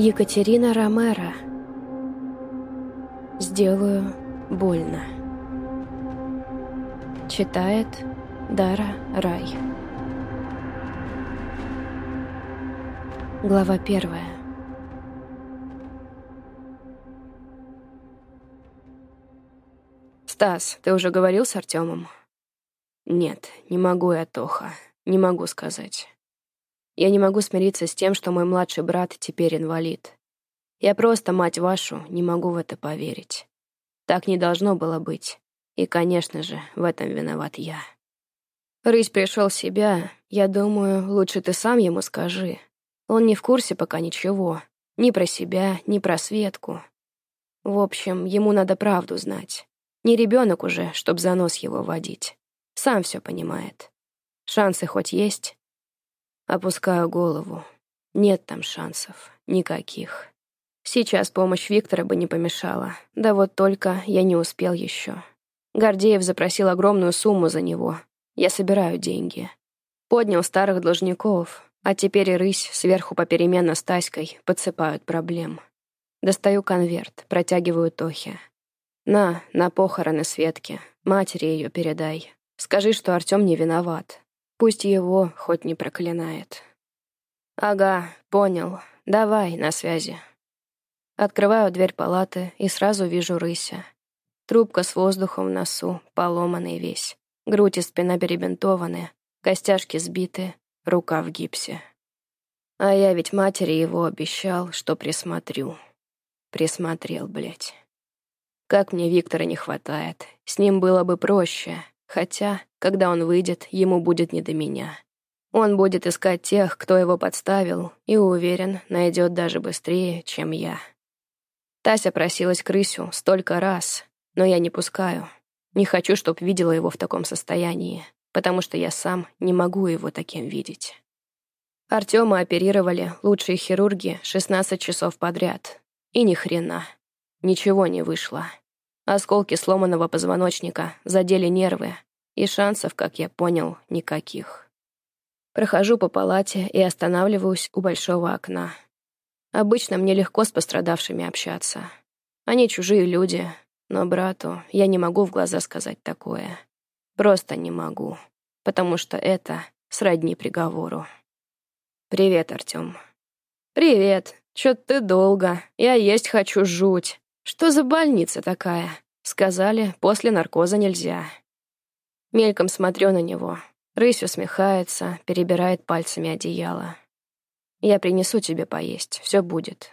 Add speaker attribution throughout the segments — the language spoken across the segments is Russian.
Speaker 1: Екатерина Ромеро. Сделаю больно. Читает Дара Рай. Глава первая.
Speaker 2: «Стас, ты уже говорил с Артемом?» «Нет, не могу я, Тоха. Не могу сказать. Я не могу смириться с тем, что мой младший брат теперь инвалид. Я просто, мать вашу, не могу в это поверить. Так не должно было быть. И, конечно же, в этом виноват я. Рысь пришел в себя. Я думаю, лучше ты сам ему скажи. Он не в курсе пока ничего. Ни про себя, ни про Светку. В общем, ему надо правду знать. Не ребенок уже, чтоб за нос его водить. Сам все понимает. Шансы хоть есть? Опускаю голову. Нет там шансов. Никаких. Сейчас помощь Виктора бы не помешала. Да вот только я не успел еще. Гордеев запросил огромную сумму за него. Я собираю деньги. Поднял старых должников, а теперь и рысь сверху попеременно с Таськой подсыпают проблем. Достаю конверт, протягиваю Тохе. «На, на похороны Светки. Матери ее передай. Скажи, что Артем не виноват. Пусть его хоть не проклинает. Ага, понял. Давай, на связи. Открываю дверь палаты и сразу вижу рыся. Трубка с воздухом в носу, поломанный весь. Грудь и спина перебинтованы, костяшки сбиты, рука в гипсе. А я ведь матери его обещал, что присмотрю. Присмотрел, блядь. Как мне Виктора не хватает. С ним было бы проще. Хотя, когда он выйдет, ему будет не до меня. Он будет искать тех, кто его подставил, и, уверен, найдет даже быстрее, чем я. Тася просилась к рысю столько раз, но я не пускаю. Не хочу, чтоб видела его в таком состоянии, потому что я сам не могу его таким видеть. Артема оперировали лучшие хирурги 16 часов подряд. И ни хрена. Ничего не вышло. Осколки сломанного позвоночника задели нервы, и шансов, как я понял, никаких. Прохожу по палате и останавливаюсь у большого окна. Обычно мне легко с пострадавшими общаться. Они чужие люди, но брату я не могу в глаза сказать такое. Просто не могу, потому что это сродни приговору. «Привет, Артём». «Привет. Чё ты долго? Я есть хочу жуть. «Что за больница такая?» Сказали, после наркоза нельзя. Мельком смотрю на него. Рысь усмехается, перебирает пальцами одеяло. «Я принесу тебе поесть, все будет».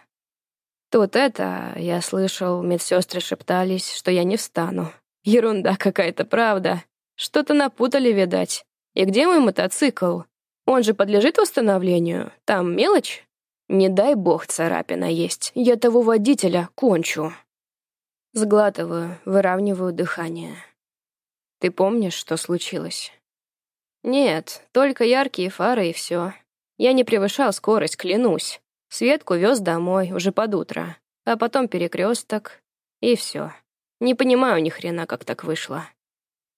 Speaker 2: Тут это, я слышал, медсестры шептались, что я не встану. Ерунда какая-то, правда. Что-то напутали, видать. И где мой мотоцикл? Он же подлежит восстановлению? Там мелочь? Не дай бог царапина есть. Я того водителя кончу. Сглатываю, выравниваю дыхание. Ты помнишь, что случилось? Нет, только яркие фары и все. Я не превышал скорость, клянусь. Светку вез домой, уже под утро. А потом перекресток, и все. Не понимаю ни хрена, как так вышло.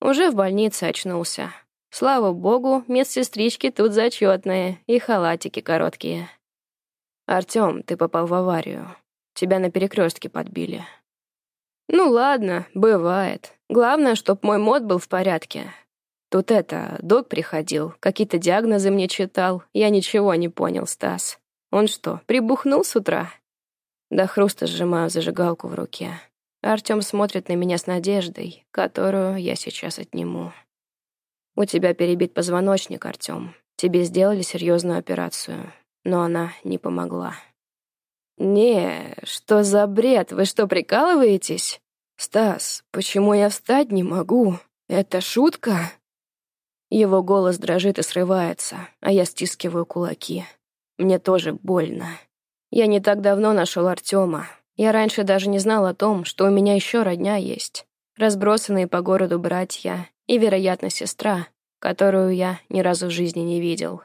Speaker 2: Уже в больнице очнулся. Слава богу, медсестрички тут зачетные и халатики короткие. Артем, ты попал в аварию. Тебя на перекрестке подбили. Ну ладно, бывает. Главное, чтоб мой мод был в порядке. Тут это, док приходил, какие-то диагнозы мне читал. Я ничего не понял, Стас. Он что, прибухнул с утра? До хруста сжимаю зажигалку в руке. Артём смотрит на меня с надеждой, которую я сейчас отниму. У тебя перебит позвоночник, Артём. Тебе сделали серьезную операцию, но она не помогла. «Не, что за бред? Вы что, прикалываетесь? Стас, почему я встать не могу? Это шутка?» Его голос дрожит и срывается, а я стискиваю кулаки. Мне тоже больно. Я не так давно нашел Артема. Я раньше даже не знал о том, что у меня еще родня есть. Разбросанные по городу братья и, вероятно, сестра, которую я ни разу в жизни не видел.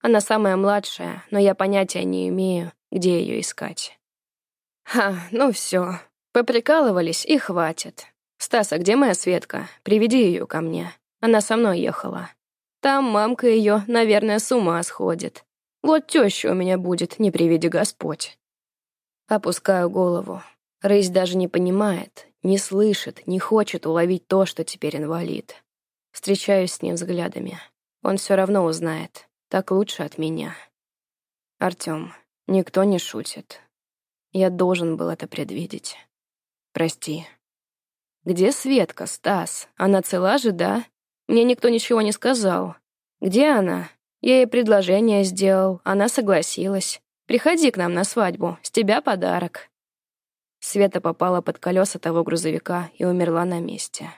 Speaker 2: Она самая младшая, но я понятия не имею, где ее искать. Ха, ну все, поприкалывались и хватит. Стас, а где моя Светка? Приведи ее ко мне. Она со мной ехала. Там мамка ее, наверное, с ума сходит. Вот теща у меня будет, не приведи Господь. Опускаю голову. Рысь даже не понимает, не слышит, не хочет уловить то, что теперь инвалид. Встречаюсь с ним взглядами. Он все равно узнает. Так лучше от меня. Артем, никто не шутит. Я должен был это предвидеть. Прости. Где Светка, Стас? Она цела же, да? Мне никто ничего не сказал. Где она? Я ей предложение сделал, она согласилась. Приходи к нам на свадьбу, с тебя подарок. Света попала под колеса того грузовика и умерла на месте.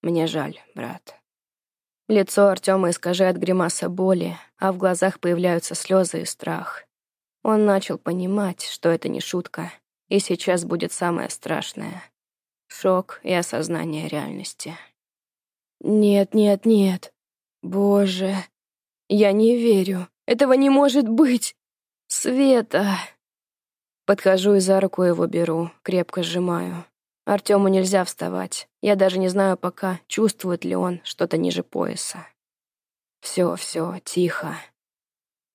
Speaker 2: Мне жаль, брат. Лицо Артема искажает гримаса боли, а в глазах появляются слезы и страх. Он начал понимать, что это не шутка, и сейчас будет самое страшное — шок и осознание реальности. «Нет, нет, нет. Боже, я не верю. Этого не может быть. Света!» Подхожу и за руку его беру, крепко сжимаю. Артему нельзя вставать. Я даже не знаю пока, чувствует ли он что-то ниже пояса. Все, все, тихо.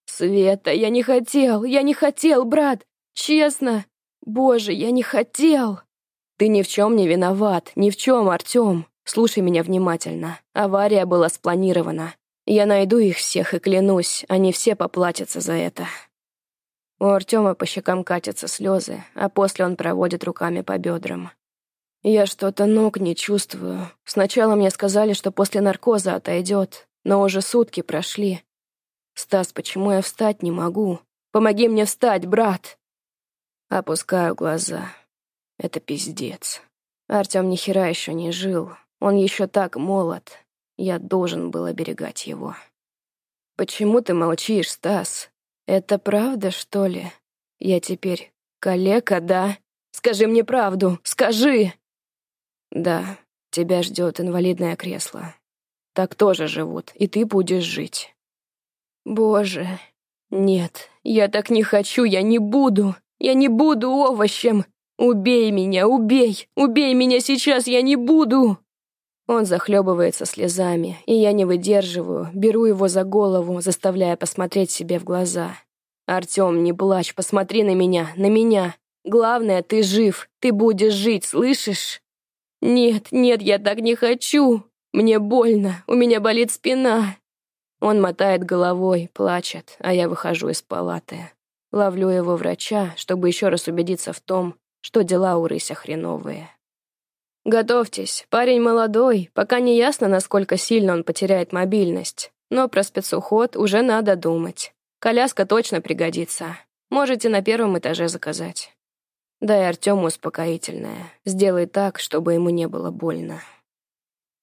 Speaker 2: Света, я не хотел, я не хотел, брат. Честно. Боже, я не хотел. Ты ни в чем не виноват, ни в чем, Артем. Слушай меня внимательно. Авария была спланирована. Я найду их всех и клянусь, они все поплатятся за это. У Артема по щекам катятся слезы, а после он проводит руками по бедрам. Я что-то ног не чувствую. Сначала мне сказали, что после наркоза отойдет, но уже сутки прошли. Стас, почему я встать не могу? Помоги мне встать, брат! Опускаю глаза. Это пиздец. Артем ни хера еще не жил. Он еще так молод. Я должен был оберегать его. Почему ты молчишь, Стас? Это правда, что ли? Я теперь калека, да? Скажи мне правду, скажи! Да, тебя ждет инвалидное кресло. Так тоже живут, и ты будешь жить. Боже, нет, я так не хочу, я не буду. Я не буду овощем. Убей меня, убей, убей меня сейчас, я не буду. Он захлебывается слезами, и я не выдерживаю, беру его за голову, заставляя посмотреть себе в глаза. «Артем, не плачь, посмотри на меня, на меня. Главное, ты жив, ты будешь жить, слышишь?» «Нет, нет, я так не хочу. Мне больно, у меня болит спина». Он мотает головой, плачет, а я выхожу из палаты. Ловлю его врача, чтобы еще раз убедиться в том, что дела у рыся хреновые. Готовьтесь, парень молодой, пока не ясно, насколько сильно он потеряет мобильность. Но про спецуход уже надо думать. Коляска точно пригодится. Можете на первом этаже заказать. Дай Артему успокоительное. Сделай так, чтобы ему не было больно.